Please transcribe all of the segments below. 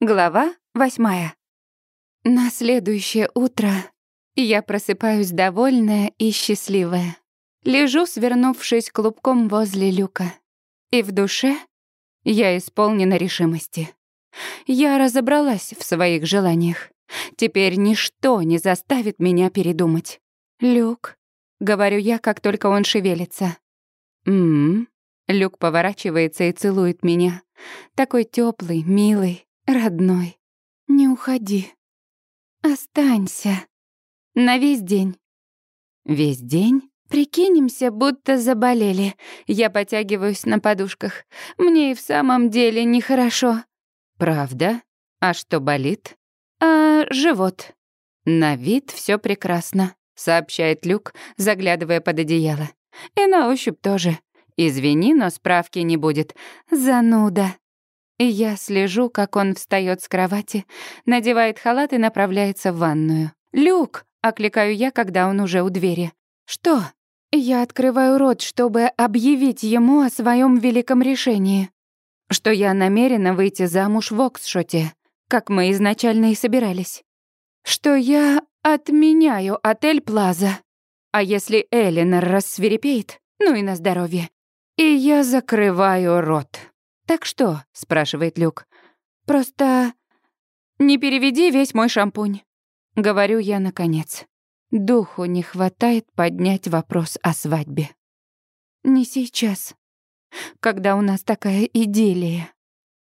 Глава восьмая. На следующее утро я просыпаюсь довольная и счастливая. Лежу, свернувшись клубком возле люка. И в душе я исполнена решимости. Я разобралась в своих желаниях. Теперь ничто не заставит меня передумать. «Люк», — говорю я, как только он шевелится. «М-м-м». Люк поворачивается и целует меня. Такой теплый, милый, родной. Не уходи. Останься. На весь день. Весь день? Прикинемся, будто заболели. Я потягиваюсь на подушках. Мне и в самом деле нехорошо. Правда? А что болит? А живот. На вид все прекрасно, сообщает Люк, заглядывая под одеяло. И на ощупь тоже. Извини, но справки не будет. Зануда. Я слежу, как он встает с кровати, надевает халат и направляется в ванную. «Люк!» — окликаю я, когда он уже у двери. «Что?» Я открываю рот, чтобы объявить ему о своем великом решении. Что я намерена выйти замуж в Оксшоте, как мы изначально и собирались. Что я отменяю отель Плаза. А если Элинор рассверепеет, ну и на здоровье. И я закрываю рот. «Так что?» — спрашивает Люк. «Просто не переведи весь мой шампунь», — говорю я наконец. Духу не хватает поднять вопрос о свадьбе. Не сейчас, когда у нас такая идиллия.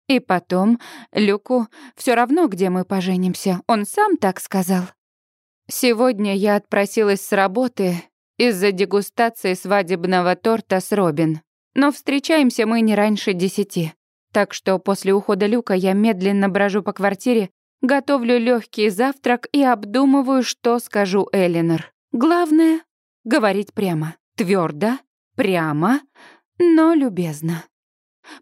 И потом, Люку все равно, где мы поженимся, он сам так сказал. Сегодня я отпросилась с работы из-за дегустации свадебного торта с Робин. Но встречаемся мы не раньше десяти. Так что после ухода Люка я медленно брожу по квартире, готовлю легкий завтрак и обдумываю, что скажу Элинор. Главное — говорить прямо, твердо, прямо, но любезно.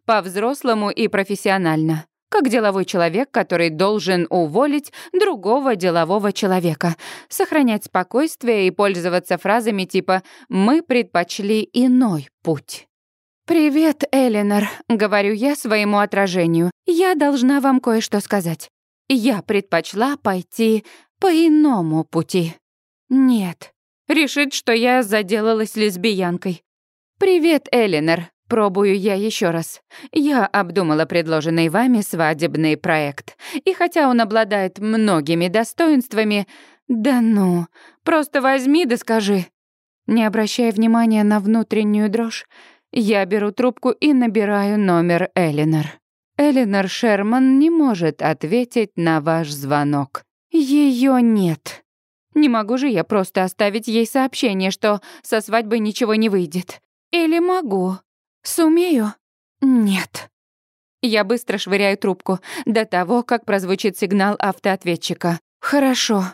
По-взрослому и профессионально. Как деловой человек, который должен уволить другого делового человека, сохранять спокойствие и пользоваться фразами типа «мы предпочли иной путь». «Привет, Элинор», — говорю я своему отражению. «Я должна вам кое-что сказать. Я предпочла пойти по иному пути». «Нет». Решит, что я заделалась лесбиянкой. «Привет, Элинор», — пробую я еще раз. Я обдумала предложенный вами свадебный проект. И хотя он обладает многими достоинствами... Да ну, просто возьми да скажи. Не обращая внимания на внутреннюю дрожь, я беру трубку и набираю номер Элинор. Элинор Шерман не может ответить на ваш звонок. Ее нет. Не могу же я просто оставить ей сообщение, что со свадьбы ничего не выйдет. Или могу? Сумею? Нет. Я быстро швыряю трубку до того, как прозвучит сигнал автоответчика. Хорошо.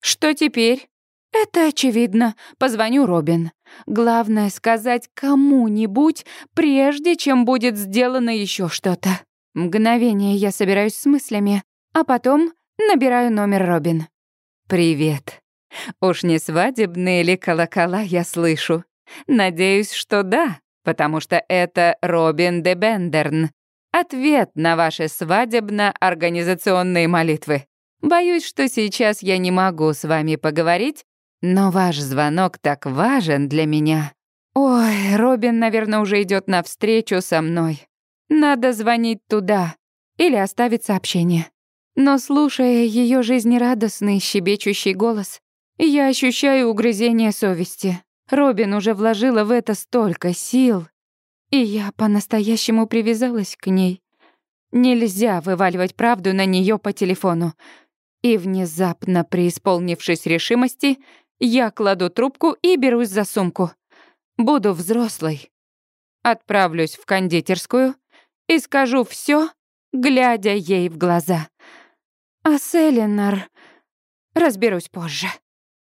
Что теперь? Это очевидно. Позвоню Робин. Главное сказать кому-нибудь, прежде чем будет сделано еще что-то. Мгновение я собираюсь с мыслями, а потом набираю номер Робин. «Привет. Уж не свадебные ли колокола я слышу? Надеюсь, что да, потому что это Робин де Бендерн. Ответ на ваши свадебно-организационные молитвы. Боюсь, что сейчас я не могу с вами поговорить, но ваш звонок так важен для меня. Ой, Робин, наверное, уже идет навстречу со мной. Надо звонить туда или оставить сообщение. Но слушая ее жизнерадостный, щебечущий голос, я ощущаю угрызение совести. Робин уже вложила в это столько сил, и я по-настоящему привязалась к ней. Нельзя вываливать правду на нее по телефону. И внезапно, преисполнившись решимости, я кладу трубку и берусь за сумку. Буду взрослой. Отправлюсь в кондитерскую и скажу все, глядя ей в глаза. А с Элинор разберусь позже.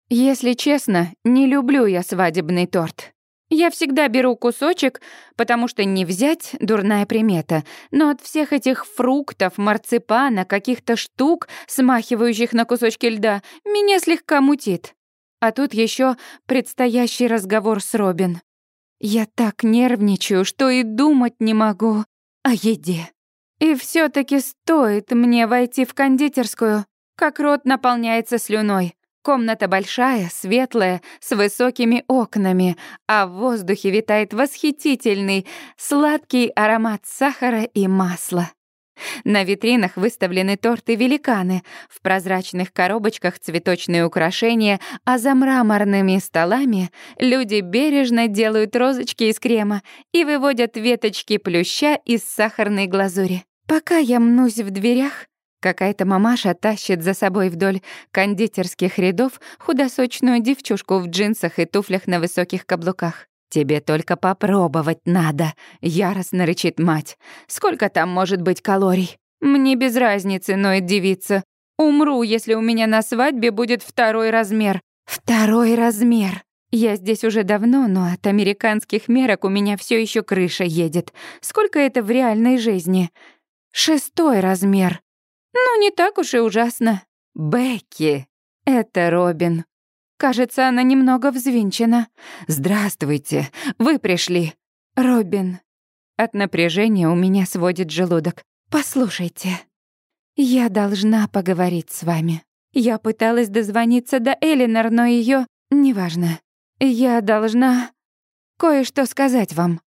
Если честно, не люблю я свадебный торт. Я всегда беру кусочек, потому что не взять — дурная примета, но от всех этих фруктов, марципана, каких-то штук, смахивающих на кусочки льда, меня слегка мутит. А тут еще предстоящий разговор с Робин. Я так нервничаю, что и думать не могу о еде. И все таки стоит мне войти в кондитерскую, как рот наполняется слюной. Комната большая, светлая, с высокими окнами, а в воздухе витает восхитительный, сладкий аромат сахара и масла. На витринах выставлены торты-великаны, в прозрачных коробочках цветочные украшения, а за мраморными столами люди бережно делают розочки из крема и выводят веточки плюща из сахарной глазури. Пока я мнусь в дверях, какая-то мамаша тащит за собой вдоль кондитерских рядов худосочную девчушку в джинсах и туфлях на высоких каблуках. «Тебе только попробовать надо», — яростно рычит мать. «Сколько там может быть калорий?» «Мне без разницы, ноет девица. Умру, если у меня на свадьбе будет второй размер». «Второй размер!» Я здесь уже давно, но от американских мерок у меня все еще крыша едет. Сколько это в реальной жизни? Шестой размер. Ну, не так уж и ужасно. Бекки. Это Робин. Кажется, она немного взвинчена. «Здравствуйте, вы пришли». «Робин». От напряжения у меня сводит желудок. «Послушайте, я должна поговорить с вами. Я пыталась дозвониться до Элинор, но ее Неважно. Я должна кое-что сказать вам.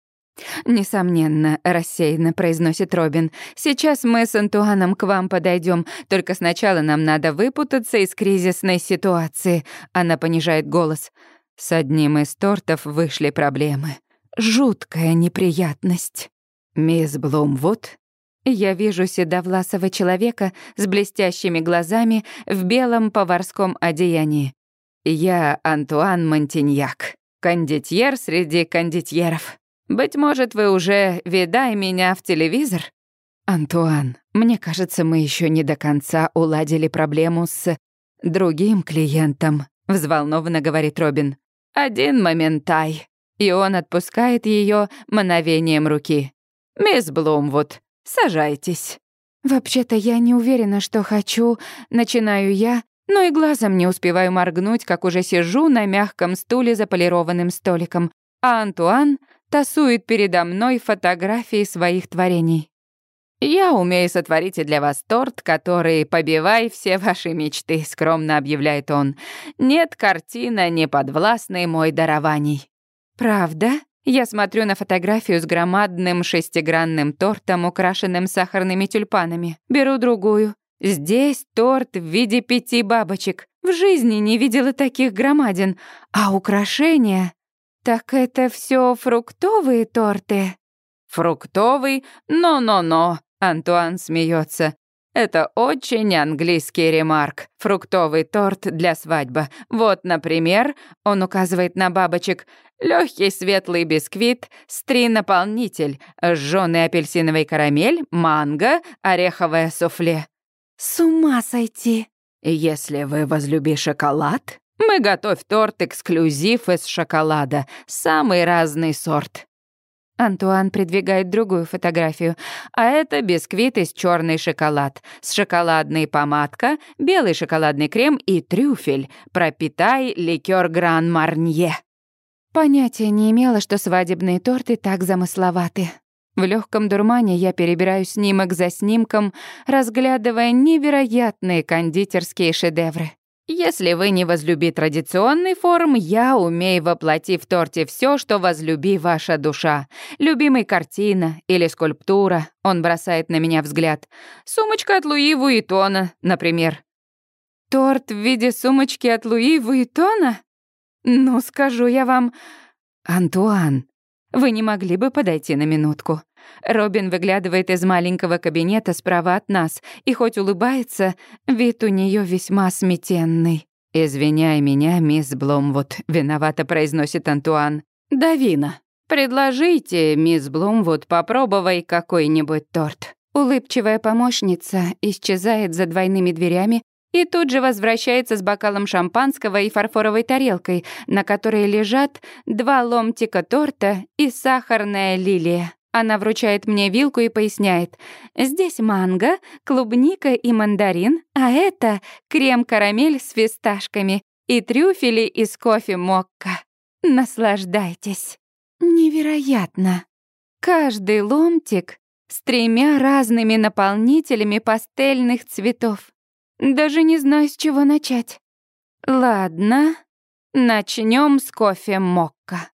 «Несомненно», — рассеянно произносит Робин. «Сейчас мы с Антуаном к вам подойдем, только сначала нам надо выпутаться из кризисной ситуации». Она понижает голос. С одним из тортов вышли проблемы. Жуткая неприятность. «Мисс Блумвуд?» Я вижу седовласого человека с блестящими глазами в белом поварском одеянии. «Я Антуан Монтиньяк, кондитьер среди кондитьеров». Быть может, вы уже видай меня в телевизор? Антуан, мне кажется, мы еще не до конца уладили проблему с другим клиентом, взволнованно говорит Робин. Один моментай. И он отпускает ее мановением руки. Мисс Блумвуд, сажайтесь. Вообще-то я не уверена, что хочу, начинаю я, но и глазом не успеваю моргнуть, как уже сижу на мягком стуле за полированным столиком, а Антуан тасует передо мной фотографии своих творений. «Я умею сотворить и для вас торт, который побивай все ваши мечты», — скромно объявляет он. «Нет картина, не подвластной мой дарований». «Правда?» Я смотрю на фотографию с громадным шестигранным тортом, украшенным сахарными тюльпанами. Беру другую. Здесь торт в виде пяти бабочек. В жизни не видела таких громадин. А украшения «Так это все фруктовые торты?» «Фруктовый? Но-но-но!» — Антуан смеется. «Это очень английский ремарк. Фруктовый торт для свадьбы. Вот, например, он указывает на бабочек. Легкий светлый бисквит, стри-наполнитель, жжёный апельсиновый карамель, манго, ореховое суфле». «С ума сойти!» «Если вы возлюби шоколад, мы готовь торт эксклюзив из шоколада, самый разный сорт. Антуан придвигает другую фотографию, а это бисквит из черный шоколад, с шоколадной помадка, белый шоколадный крем и трюфель. Пропитай ликер Гран Марнье. Понятия не имела, что свадебные торты так замысловаты. В легком дурмане я перебираю снимок за снимком, разглядывая невероятные кондитерские шедевры. Если вы не возлюби традиционный форм, я умею воплотить в торте все, что возлюби ваша душа. Любимый картина или скульптура, он бросает на меня взгляд. Сумочка от Луи Вуитона, например. Торт в виде сумочки от Луи Вуитона? Ну, скажу я вам... Антуан, вы не могли бы подойти на минутку? Робин выглядывает из маленького кабинета справа от нас, и хоть улыбается, вид у нее весьма сметенный. «Извиняй меня, мисс Блумвуд», — виновато произносит Антуан. «Давина, предложите, мисс Блумвуд, попробовай какой-нибудь торт». Улыбчивая помощница исчезает за двойными дверями и тут же возвращается с бокалом шампанского и фарфоровой тарелкой, на которой лежат два ломтика торта и сахарная лилия. Она вручает мне вилку и поясняет. «Здесь манго, клубника и мандарин, а это крем-карамель с фисташками и трюфели из кофе мокка. Наслаждайтесь». Невероятно. Каждый ломтик с тремя разными наполнителями пастельных цветов. Даже не знаю, с чего начать. Ладно, начнем с кофе мокка.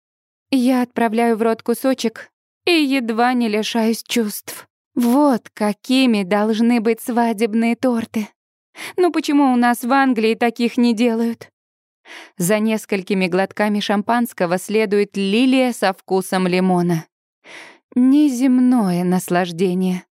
Я отправляю в рот кусочек и едва не лишаюсь чувств. Вот какими должны быть свадебные торты. Ну почему у нас в Англии таких не делают? За несколькими глотками шампанского следует лилия со вкусом лимона. Неземное наслаждение.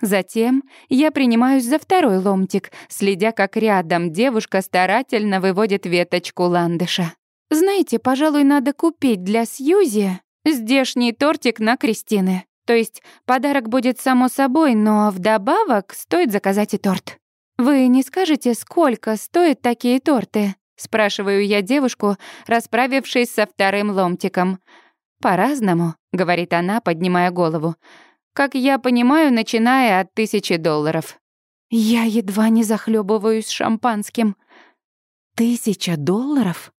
Затем я принимаюсь за второй ломтик, следя, как рядом девушка старательно выводит веточку ландыша. Знаете, пожалуй, надо купить для Сьюзи здешний тортик на Кристины. То есть подарок будет само собой, но вдобавок стоит заказать и торт. Вы не скажете, сколько стоят такие торты? Спрашиваю я девушку, расправившись со вторым ломтиком. «По-разному», — говорит она, поднимая голову. «Как я понимаю, начиная от тысячи долларов». Я едва не захлебываюсь шампанским. «Тысяча долларов?»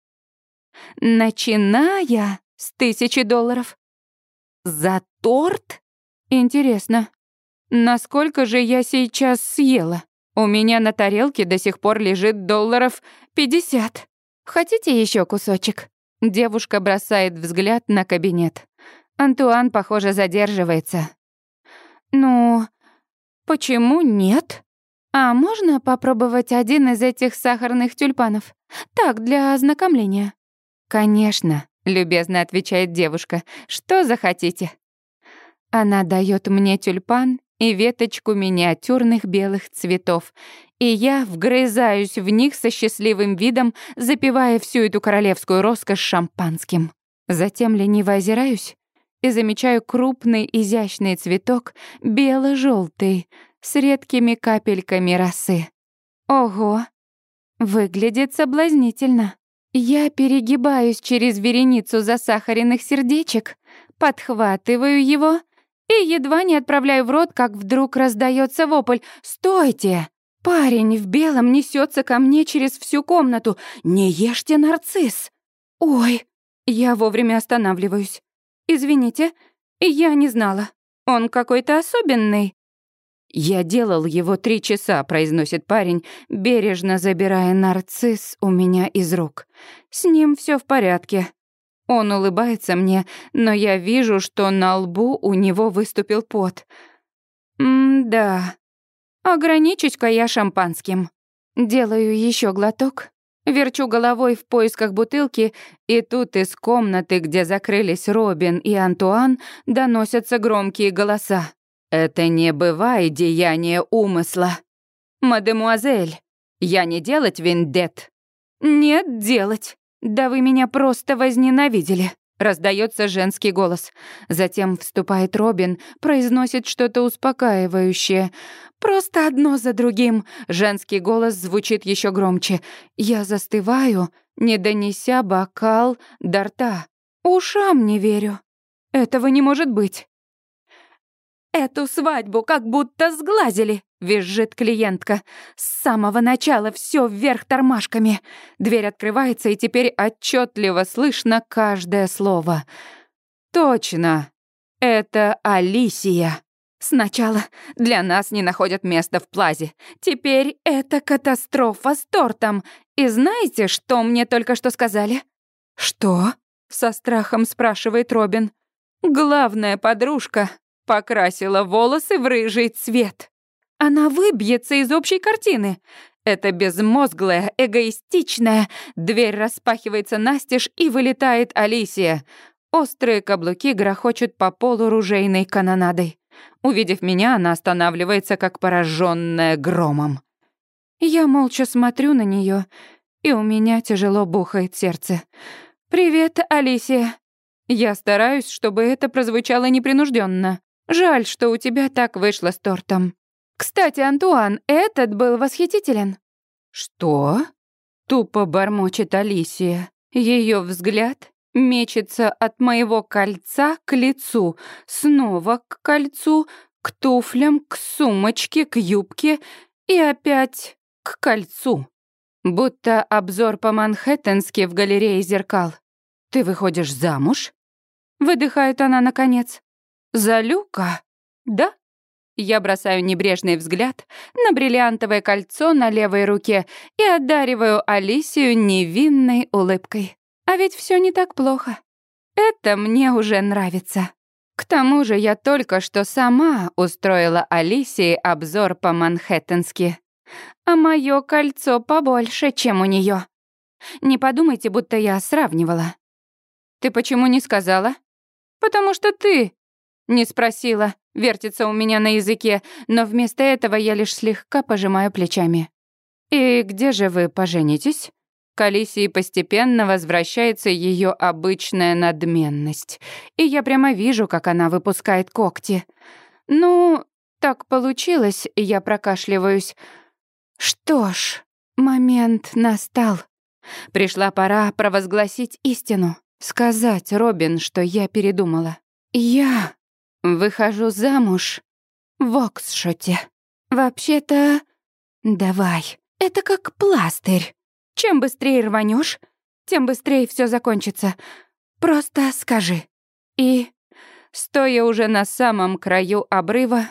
«Начиная с тысячи долларов». «За торт?» «Интересно, насколько же я сейчас съела?» У меня на тарелке до сих пор лежит долларов пятьдесят. Хотите еще кусочек? Девушка бросает взгляд на кабинет. Антуан, похоже, задерживается. Ну, почему нет? А можно попробовать один из этих сахарных тюльпанов? Так, для ознакомления. Конечно, любезно отвечает девушка. Что захотите? Она дает мне тюльпан и веточку миниатюрных белых цветов, и я вгрызаюсь в них со счастливым видом, запивая всю эту королевскую роскошь шампанским. Затем лениво озираюсь и замечаю крупный изящный цветок, бело желтый с редкими капельками росы. Ого! Выглядит соблазнительно. Я перегибаюсь через вереницу засахаренных сердечек, подхватываю его — и едва не отправляю в рот, как вдруг раздается вопль «Стойте!» Парень в белом несется ко мне через всю комнату. «Не ешьте нарцисс!» «Ой!» Я вовремя останавливаюсь. «Извините, я не знала. Он какой-то особенный». «Я делал его три часа», — произносит парень, бережно забирая нарцисс у меня из рук. «С ним все в порядке. Он улыбается мне, но я вижу, что на лбу у него выступил пот. М-да. Ограничусь-ка я шампанским. Делаю еще глоток, верчу головой в поисках бутылки, и тут из комнаты, где закрылись Робин и Антуан, доносятся громкие голоса. «Это не бывает деяние умысла. Мадемуазель, я не делать виндет?» «Нет, делать. «Да вы меня просто возненавидели!» Раздается женский голос. Затем вступает Робин, произносит что-то успокаивающее. «Просто одно за другим!» Женский голос звучит еще громче. Я застываю, не донеся бокал до рта. Ушам не верю. Этого не может быть. Эту свадьбу как будто сглазили визжит клиентка. С самого начала все вверх тормашками. Дверь открывается, и теперь отчетливо слышно каждое слово. Точно. Это Алисия. Сначала для нас не находят места в плазе. Теперь это катастрофа с тортом. И знаете, что мне только что сказали? Что? Со страхом спрашивает Робин. Главная подружка покрасила волосы в рыжий цвет. Она выбьется из общей картины. Это безмозглая, эгоистичная. Дверь распахивается настежь, и вылетает Алисия. Острые каблуки грохочут по полу ружейной канонадой. Увидев меня, она останавливается, как пораженная громом. Я молча смотрю на нее, и у меня тяжело бухает сердце. «Привет, Алисия». Я стараюсь, чтобы это прозвучало непринужденно. Жаль, что у тебя так вышло с тортом. Кстати, Антуан, этот был восхитителен. Что? Тупо бормочет Алисия. Ее взгляд мечется от моего кольца к лицу, снова к кольцу, к туфлям, к сумочке, к юбке и опять к кольцу. Будто обзор по-манхэттенски в галерее зеркал. «Ты выходишь замуж?» Выдыхает она наконец. «За Люка?» «Да?» Я бросаю небрежный взгляд на бриллиантовое кольцо на левой руке и одариваю Алисию невинной улыбкой. А ведь все не так плохо. Это мне уже нравится. К тому же я только что сама устроила Алисии обзор по-манхэттенски. А мое кольцо побольше, чем у нее. Не подумайте, будто я сравнивала. Ты почему не сказала? Потому что ты не спросила. Вертится у меня на языке, но вместо этого я лишь слегка пожимаю плечами. И где же вы поженитесь? К Алисии постепенно возвращается ее обычная надменность. И я прямо вижу, как она выпускает когти. Ну, так получилось, я прокашливаюсь. Что ж, момент настал. Пришла пора провозгласить истину. Сказать Робин, что я передумала. Я выхожу замуж в Оксшоте. Вообще-то... Давай, это как пластырь. Чем быстрее рванешь, тем быстрее все закончится. Просто скажи. И, стоя уже на самом краю обрыва,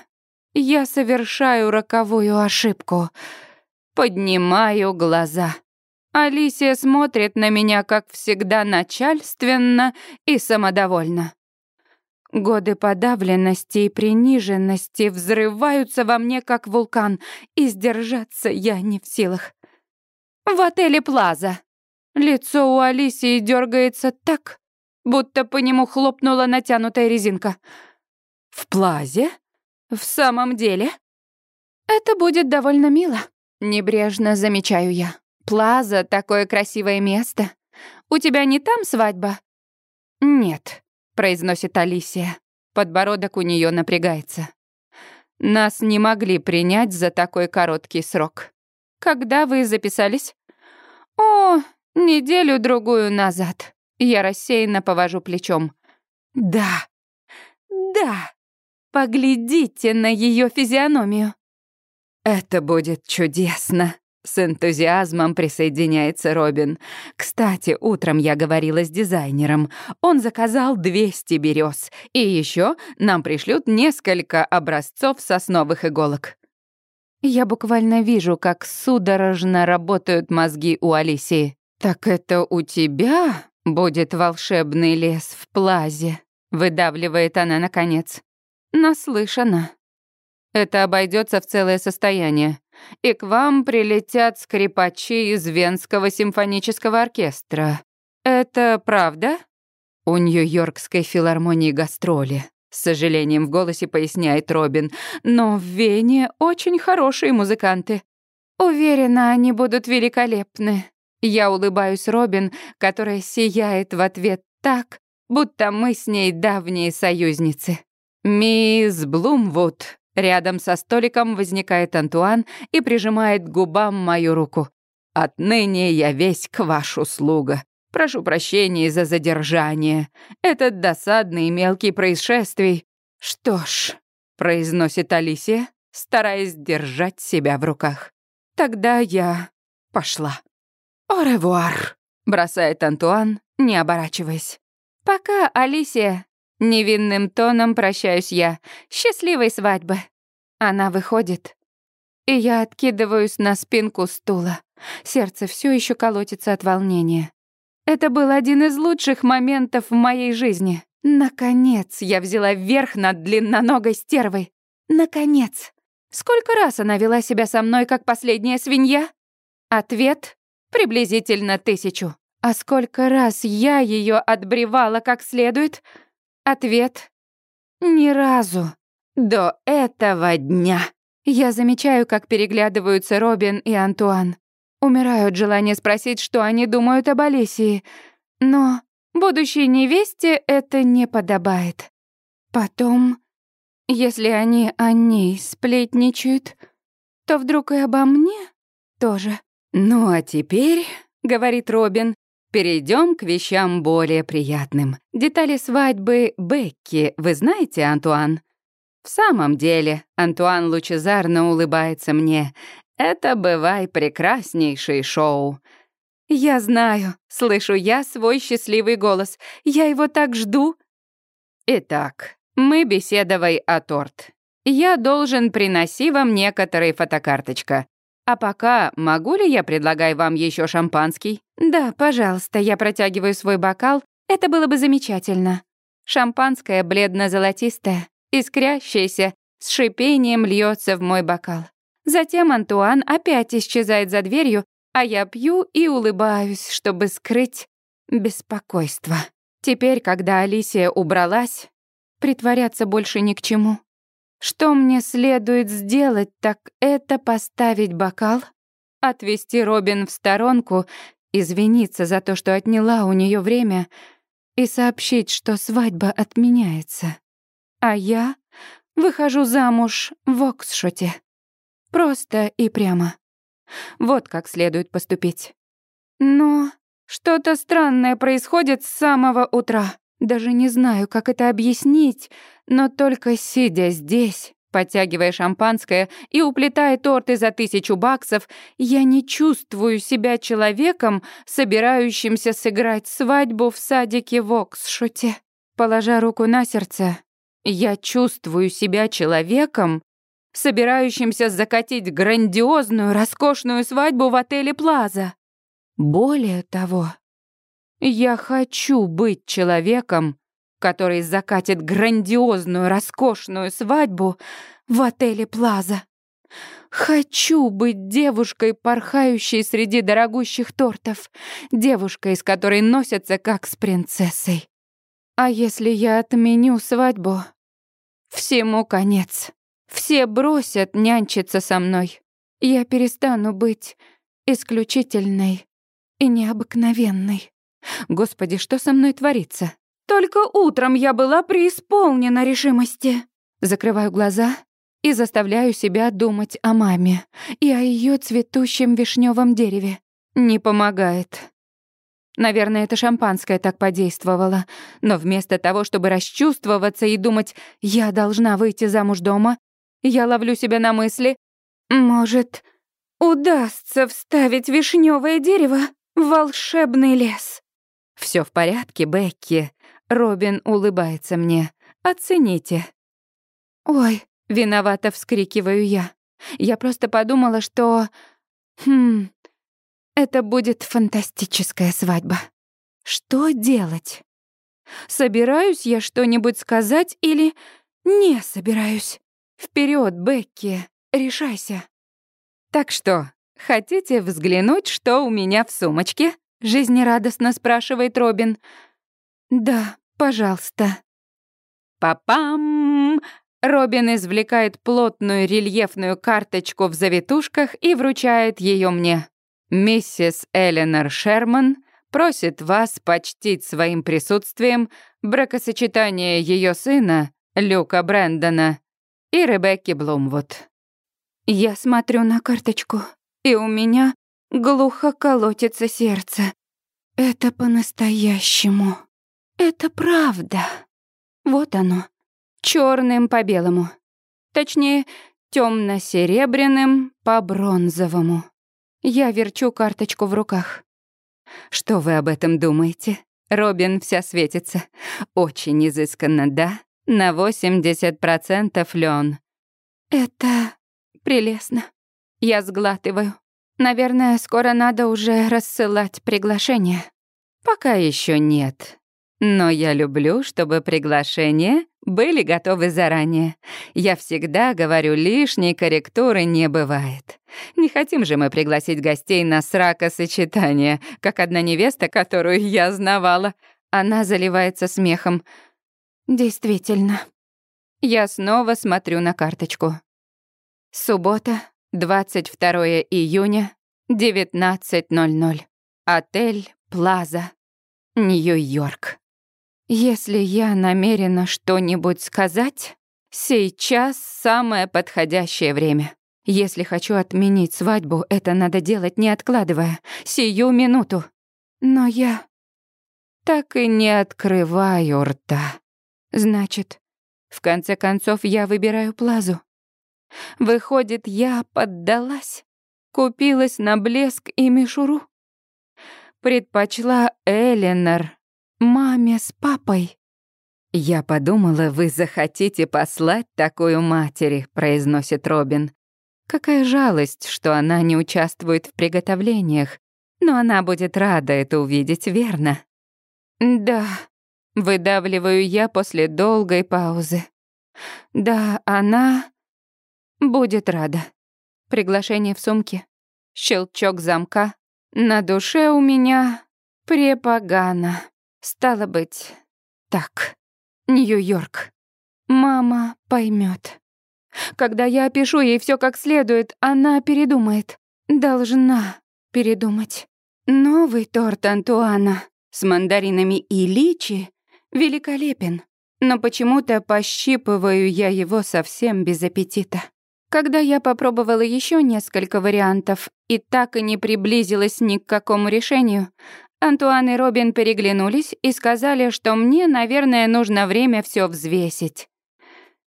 я совершаю роковую ошибку. Поднимаю глаза. Алисия смотрит на меня, как всегда, начальственно и самодовольно. Годы подавленности и приниженности взрываются во мне, как вулкан, и сдержаться я не в силах. В отеле Плаза. Лицо у Алисии дергается так, будто по нему хлопнула натянутая резинка. В Плазе? В самом деле? Это будет довольно мило, небрежно замечаю я. Плаза — такое красивое место. У тебя не там свадьба? Нет, произносит Алисия. Подбородок у нее напрягается. Нас не могли принять за такой короткий срок. Когда вы записались? О, неделю-другую назад. Я рассеянно повожу плечом. Да, да, поглядите на ее физиономию. Это будет чудесно. С энтузиазмом присоединяется Робин. Кстати, утром я говорила с дизайнером. Он заказал 200 берез, и еще нам пришлют несколько образцов сосновых иголок. Я буквально вижу, как судорожно работают мозги у Алисии. «Так это у тебя будет волшебный лес в плазе», — выдавливает она наконец. Наслышана. Это обойдется в целое состояние. И к вам прилетят скрипачи из Венского симфонического оркестра. Это правда? У Нью-Йоркской филармонии гастроли. С сожалением в голосе поясняет Робин. Но в Вене очень хорошие музыканты. Уверена, они будут великолепны. Я улыбаюсь Робин, которая сияет в ответ так, будто мы с ней давние союзницы. «Мисс Блумвуд», рядом со столиком возникает Антуан и прижимает к губам мою руку. «Отныне я весь к вашу услуга. Прошу прощения за задержание. Этот досадный мелкий происшествий. Что ж, произносит Алисия, стараясь держать себя в руках. Тогда я пошла. «О ревуар», — бросает Антуан, не оборачиваясь. «Пока, Алисия». Невинным тоном прощаюсь я. «Счастливой свадьбы». Она выходит, и я откидываюсь на спинку стула. Сердце все еще колотится от волнения. Это был один из лучших моментов в моей жизни. Наконец я взяла верх над длинноногой стервой. Наконец. Сколько раз она вела себя со мной, как последняя свинья? Ответ — приблизительно тысячу. А сколько раз я ее отбревала как следует? Ответ — ни разу. До этого дня. Я замечаю, как переглядываются Робин и Антуан. Умираю от желания спросить, что они думают об Алисии. Но будущей невесте это не подобает. Потом, если они о ней сплетничают, то вдруг и обо мне тоже. «Ну а теперь», — говорит Робин, Перейдем к вещам более приятным. Детали свадьбы Бекки, вы знаете, Антуан? В самом деле, Антуан лучезарно улыбается мне. Это бывай прекраснейшее шоу. Я знаю, слышу я свой счастливый голос. Я его так жду. Итак, мы беседовай о торт. Я должен приноси вам некоторые фотокарточка. А пока могу ли я предлагать вам еще шампанский? Да, пожалуйста, я протягиваю свой бокал. Это было бы замечательно. Шампанское бледно-золотистое, искрящееся, с шипением льется в мой бокал. Затем Антуан опять исчезает за дверью, а я пью и улыбаюсь, чтобы скрыть беспокойство. Теперь, когда Алисия убралась, притворяться больше ни к чему. Что мне следует сделать, так это поставить бокал, отвести Робин в сторонку, извиниться за то, что отняла у нее время, и сообщить, что свадьба отменяется. А я выхожу замуж в Оксшоте. Просто и прямо. Вот как следует поступить. Но что-то странное происходит с самого утра. Даже не знаю, как это объяснить, но только сидя здесь, подтягивая шампанское и уплетая торты за тысячу баксов, я не чувствую себя человеком, собирающимся сыграть свадьбу в садике в Оксшуте. Положа руку на сердце, я чувствую себя человеком, собирающимся закатить грандиозную, роскошную свадьбу в отеле «Плаза». Более того, я хочу быть человеком, который закатит грандиозную, роскошную свадьбу в отеле «Плаза». Хочу быть девушкой, порхающей среди дорогущих тортов, девушкой, с которой носятся как с принцессой. А если я отменю свадьбу, всему конец. Все бросят нянчиться со мной. Я перестану быть исключительной и необыкновенной. Господи, что со мной творится? Только утром я была преисполнена решимости. Закрываю глаза и заставляю себя думать о маме и о ее цветущем вишневом дереве. Не помогает. Наверное, это шампанское так подействовало. Но вместо того, чтобы расчувствоваться и думать «я должна выйти замуж дома», я ловлю себя на мысли «может, удастся вставить вишневое дерево в волшебный лес». Все в порядке, Бекки. Робин улыбается мне. Оцените. Ой, виновато вскрикиваю я. Я просто подумала, что... Хм... Это будет фантастическая свадьба. Что делать? Собираюсь я что-нибудь сказать или не собираюсь? Вперед, Бекки, решайся. Так что, хотите взглянуть, что у меня в сумочке? Жизнерадостно спрашивает Робин. Да, пожалуйста. Папам! Робин извлекает плотную рельефную карточку в завитушках и вручает ее мне. Миссис Эленор Шерман просит вас почтить своим присутствием бракосочетание ее сына, Люка Брэндона, и Ребекки Блумвуд. Я смотрю на карточку, и у меня глухо колотится сердце. Это по-настоящему. Это правда. Вот оно, черным по белому. Точнее, темно-серебряным по бронзовому. Я верчу карточку в руках. Что вы об этом думаете? Робин вся светится. Очень изысканно, да? На 80% лен. Это прелестно. Я сглатываю. Наверное, скоро надо уже рассылать приглашение. Пока еще нет. Но я люблю, чтобы приглашения были готовы заранее. Я всегда говорю, лишней корректуры не бывает. Не хотим же мы пригласить гостей на сракосочетание, как одна невеста, которую я знавала. Она заливается смехом. Действительно. Я снова смотрю на карточку. Суббота, 22 июня, 19.00. Отель Плаза, Нью-Йорк. Если я намерена что-нибудь сказать, сейчас самое подходящее время. Если хочу отменить свадьбу, это надо делать не откладывая, сию минуту. Но я так и не открываю рта. Значит, в конце концов я выбираю плазу. Выходит, я поддалась, купилась на блеск и мишуру. Предпочла Эленор маме с папой. «Я подумала, вы захотите послать такую матери», — произносит Робин. Какая жалость, что она не участвует в приготовлениях. Но она будет рада это увидеть, верно? Да, выдавливаю я после долгой паузы. Да, она будет рада. Приглашение в сумке. Щелчок замка. На душе у меня препогано. Стало быть, так. Нью-Йорк. Мама поймет. Когда я опишу ей все как следует, она передумает. Должна передумать. Новый торт Антуана с мандаринами и личи великолепен, но почему-то пощипываю я его совсем без аппетита. Когда я попробовала еще несколько вариантов и так и не приблизилась ни к какому решению, Антуан и Робин переглянулись и сказали, что мне, наверное, нужно время все взвесить.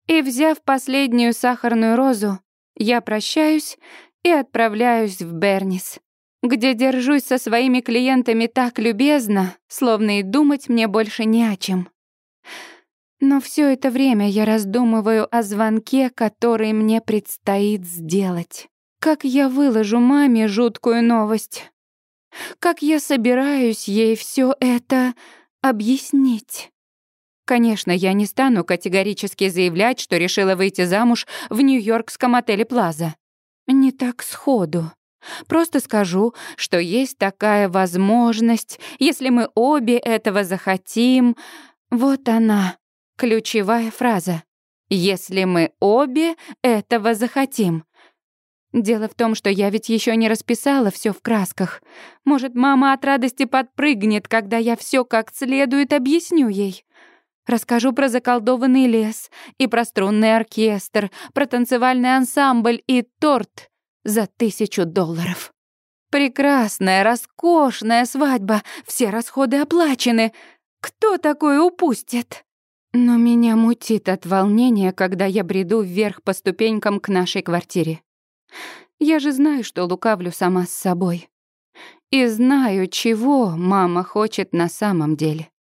И, взяв последнюю сахарную розу, я прощаюсь и отправляюсь в Бернис, где держусь со своими клиентами так любезно, словно и думать мне больше не о чем. Но все это время я раздумываю о звонке, который мне предстоит сделать. Как я выложу маме жуткую новость? Как я собираюсь ей все это объяснить? Конечно, я не стану категорически заявлять, что решила выйти замуж в нью-йоркском отеле Плаза. Не так сходу. Просто скажу, что есть такая возможность, если мы обе этого захотим. Вот она, ключевая фраза. Если мы обе этого захотим. Дело в том, что я ведь еще не расписала все в красках. Может, мама от радости подпрыгнет, когда я все как следует объясню ей. Расскажу про заколдованный лес и про струнный оркестр, про танцевальный ансамбль и торт за тысячу долларов. Прекрасная, роскошная свадьба, все расходы оплачены. Кто такое упустит? Но меня мутит от волнения, когда я бреду вверх по ступенькам к нашей квартире. Я же знаю, что лукавлю сама с собой. И знаю, чего мама хочет на самом деле.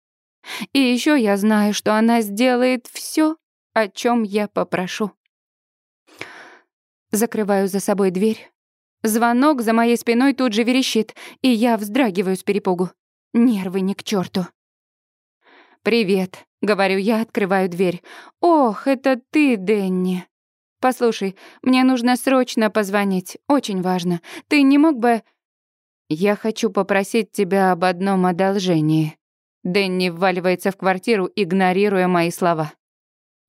И еще я знаю, что она сделает все, о чем я попрошу. Закрываю за собой дверь. Звонок за моей спиной тут же верещит, и я вздрагиваю с перепугу. Нервы ни к черту. «Привет», — говорю я, открываю дверь. «Ох, это ты, Дэнни. Послушай, мне нужно срочно позвонить, очень важно. Ты не мог бы...» «Я хочу попросить тебя об одном одолжении». Дэнни вваливается в квартиру, игнорируя мои слова.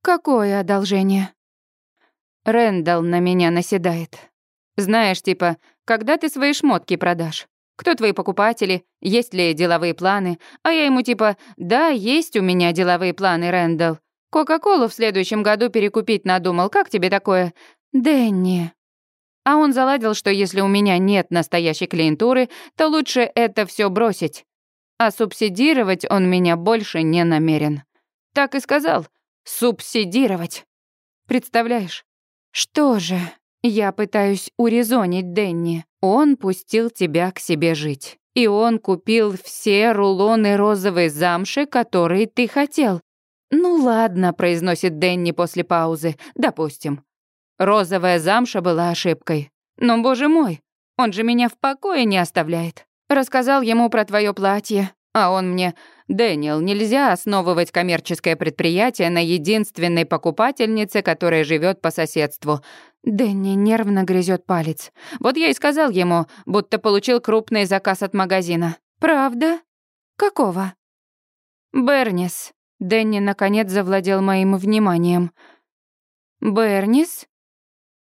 «Какое одолжение?» Рэндалл на меня наседает. Знаешь, типа, когда ты свои шмотки продашь? Кто твои покупатели? Есть ли деловые планы? А я ему типа, да, есть у меня деловые планы, Рэндалл. Кока-колу в следующем году перекупить надумал. Как тебе такое? Дэнни. А он заладил, что если у меня нет настоящей клиентуры, то лучше это все бросить а субсидировать он меня больше не намерен. Так и сказал. Субсидировать. Представляешь? Что же, я пытаюсь урезонить Денни. Он пустил тебя к себе жить. И он купил все рулоны розовой замши, которые ты хотел. Ну ладно, произносит Денни после паузы. Допустим. Розовая замша была ошибкой. Но, боже мой, он же меня в покое не оставляет. Рассказал ему про твое платье, а он мне «Дэниел, нельзя основывать коммерческое предприятие на единственной покупательнице, которая живет по соседству». Дэнни нервно грызет палец. Вот я и сказал ему, будто получил крупный заказ от магазина. «Правда? Какого?» «Бернис». Дэнни, наконец, завладел моим вниманием. «Бернис?»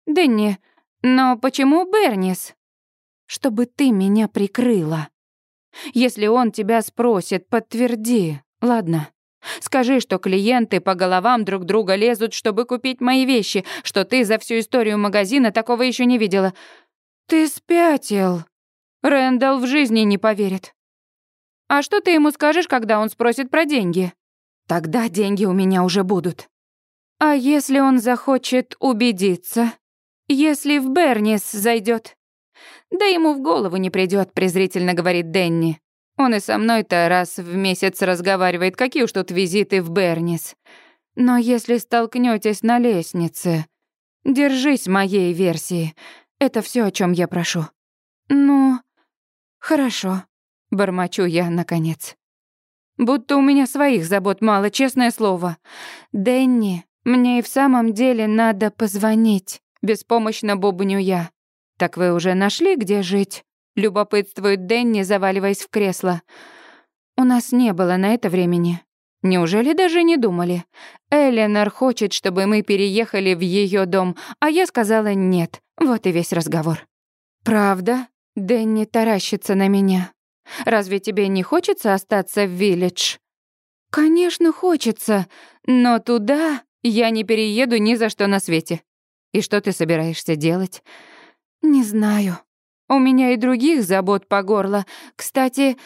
«Дэнни, но почему Бернис?» чтобы ты меня прикрыла. Если он тебя спросит, подтверди. Ладно. Скажи, что клиенты по головам друг друга лезут, чтобы купить мои вещи, что ты за всю историю магазина такого еще не видела. Ты спятил. Рэндалл в жизни не поверит. А что ты ему скажешь, когда он спросит про деньги? Тогда деньги у меня уже будут. А если он захочет убедиться? Если в Бернис зайдет? Да ему в голову не придет, презрительно говорит Денни. Он и со мной-то раз в месяц разговаривает, какие уж тут визиты в Бернис. Но если столкнётесь на лестнице, держись моей версии. Это всё, о чём я прошу. Ну, хорошо, бормочу я наконец. Будто у меня своих забот мало, честное слово. Дэнни, мне и в самом деле надо позвонить. Беспомощно бубню я. Так вы уже нашли, где жить? Любопытствует Дэнни, заваливаясь в кресло. У нас не было на это времени. Неужели даже не думали? Эленор хочет, чтобы мы переехали в ее дом, а я сказала нет. Вот и весь разговор. Правда? Дэнни таращится на меня. Разве тебе не хочется остаться в Виллидж? Конечно, хочется, но туда я не перееду ни за что на свете. И что ты собираешься делать? Не знаю. У меня и других забот по горло. Кстати,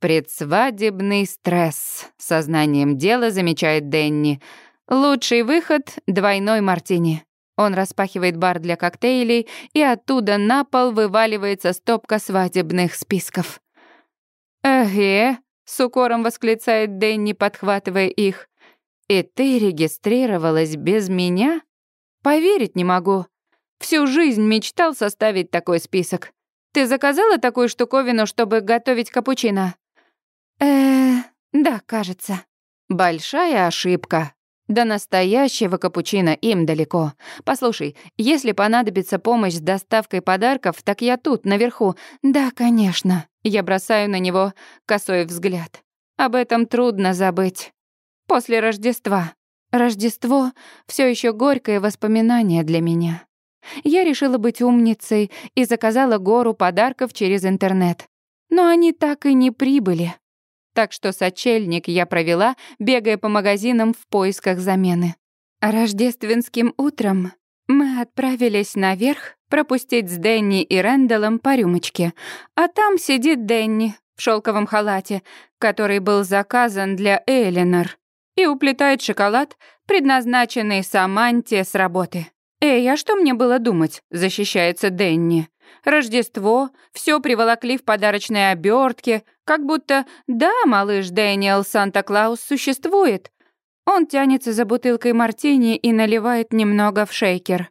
предсвадебный стресс. Сознанием дела замечает Денни. Лучший выход — двойной мартини. Он распахивает бар для коктейлей, и оттуда на пол вываливается стопка свадебных списков. «Эге», — с укором восклицает Дэнни, подхватывая их. «И ты регистрировалась без меня? Поверить не могу. Всю жизнь мечтал составить такой список. Ты заказала такую штуковину, чтобы готовить капучино? Э, да, кажется. Большая ошибка. До настоящего капучино им далеко. Послушай, если понадобится помощь с доставкой подарков, так я тут, наверху. Да, конечно. Я бросаю на него косой взгляд. Об этом трудно забыть. После Рождества. Рождество все еще горькое воспоминание для меня. Я решила быть умницей и заказала гору подарков через интернет. Но они так и не прибыли. Так что сочельник я провела, бегая по магазинам в поисках замены. Рождественским утром мы отправились наверх пропустить с Дэнни и Рэндаллом по рюмочке. А там сидит Дэнни в шелковом халате, который был заказан для Эленор, и уплетает шоколад, предназначенный Саманте с работы. «Эй, а что мне было думать?» — защищается Дэнни. «Рождество, все приволокли в подарочной обертке, как будто «да, малыш Дэниел Санта-Клаус существует». Он тянется за бутылкой мартини и наливает немного в шейкер.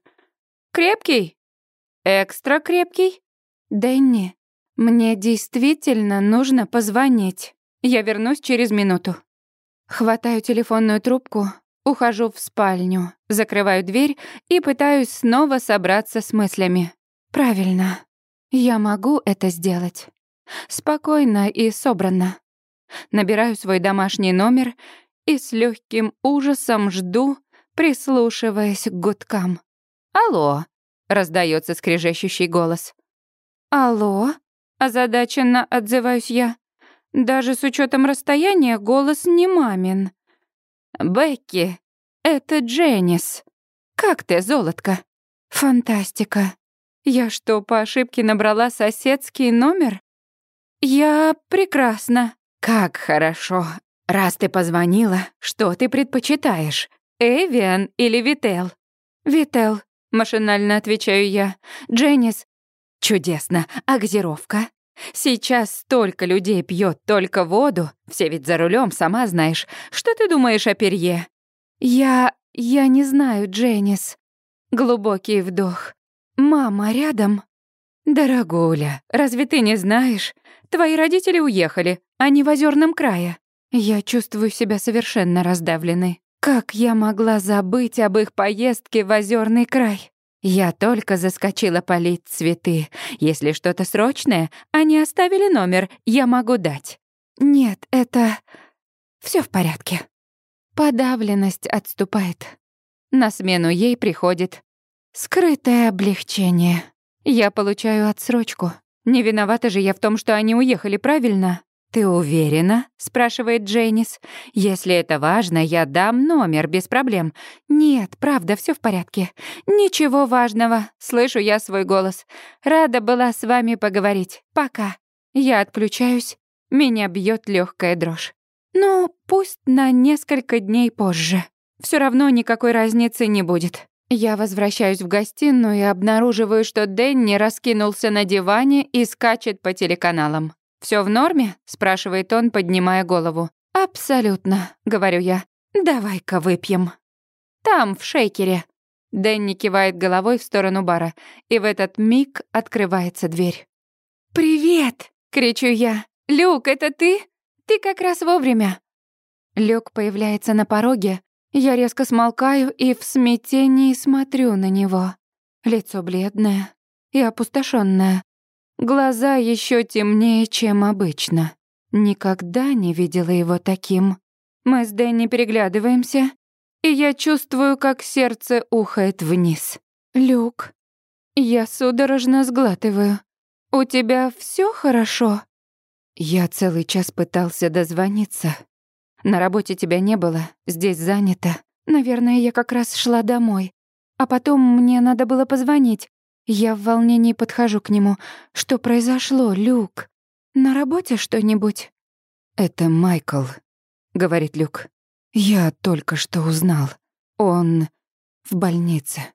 «Крепкий? Экстра крепкий?» «Дэнни, мне действительно нужно позвонить. Я вернусь через минуту». Хватаю телефонную трубку, Ухожу в спальню, закрываю дверь и пытаюсь снова собраться с мыслями. Правильно. Я могу это сделать. Спокойно и собранно. Набираю свой домашний номер и с легким ужасом жду, прислушиваясь к гудкам. «Алло», — раздается скрежещущий голос. «Алло», — озадаченно отзываюсь я. Даже с учетом расстояния голос не мамин. «Бекки, это Дженнис. Как ты, золотко?» «Фантастика. Я что, по ошибке набрала соседский номер?» «Я прекрасно». «Как хорошо. Раз ты позвонила, что ты предпочитаешь? Эвиан или Вител?» «Вител», — машинально отвечаю я. «Дженнис». «Чудесно. А газировка?» Сейчас столько людей пьет только воду, все ведь за рулем, сама знаешь. Что ты думаешь о перье? Я... я не знаю, Дженнис. Глубокий вдох. Мама рядом? Дорогуля, разве ты не знаешь? Твои родители уехали, они в озерном крае. Я чувствую себя совершенно раздавленной. Как я могла забыть об их поездке в озерный край? Я только заскочила полить цветы. Если что-то срочное, они оставили номер, я могу дать. Нет, это... все в порядке. Подавленность отступает. На смену ей приходит скрытое облегчение. Я получаю отсрочку. Не виновата же я в том, что они уехали, правильно? «Ты уверена?» — спрашивает Джейнис. «Если это важно, я дам номер без проблем». «Нет, правда, все в порядке. Ничего важного», — слышу я свой голос. «Рада была с вами поговорить. Пока». Я отключаюсь. Меня бьет легкая дрожь. Ну, пусть на несколько дней позже. Все равно никакой разницы не будет. Я возвращаюсь в гостиную и обнаруживаю, что Дэнни раскинулся на диване и скачет по телеканалам. Все в норме?» — спрашивает он, поднимая голову. «Абсолютно», — говорю я. «Давай-ка выпьем». «Там, в шейкере». Дэнни кивает головой в сторону бара, и в этот миг открывается дверь. «Привет!» — кричу я. «Люк, это ты? Ты как раз вовремя». Люк появляется на пороге. Я резко смолкаю и в смятении смотрю на него. Лицо бледное и опустошенное. Глаза еще темнее, чем обычно. Никогда не видела его таким. Мы с Дэнни переглядываемся, и я чувствую, как сердце ухает вниз. «Люк, я судорожно сглатываю. У тебя все хорошо?» Я целый час пытался дозвониться. На работе тебя не было, здесь занято. Наверное, я как раз шла домой. А потом мне надо было позвонить. Я в волнении подхожу к нему. Что произошло, Люк? На работе что-нибудь? Это Майкл, говорит Люк. Я только что узнал. Он в больнице.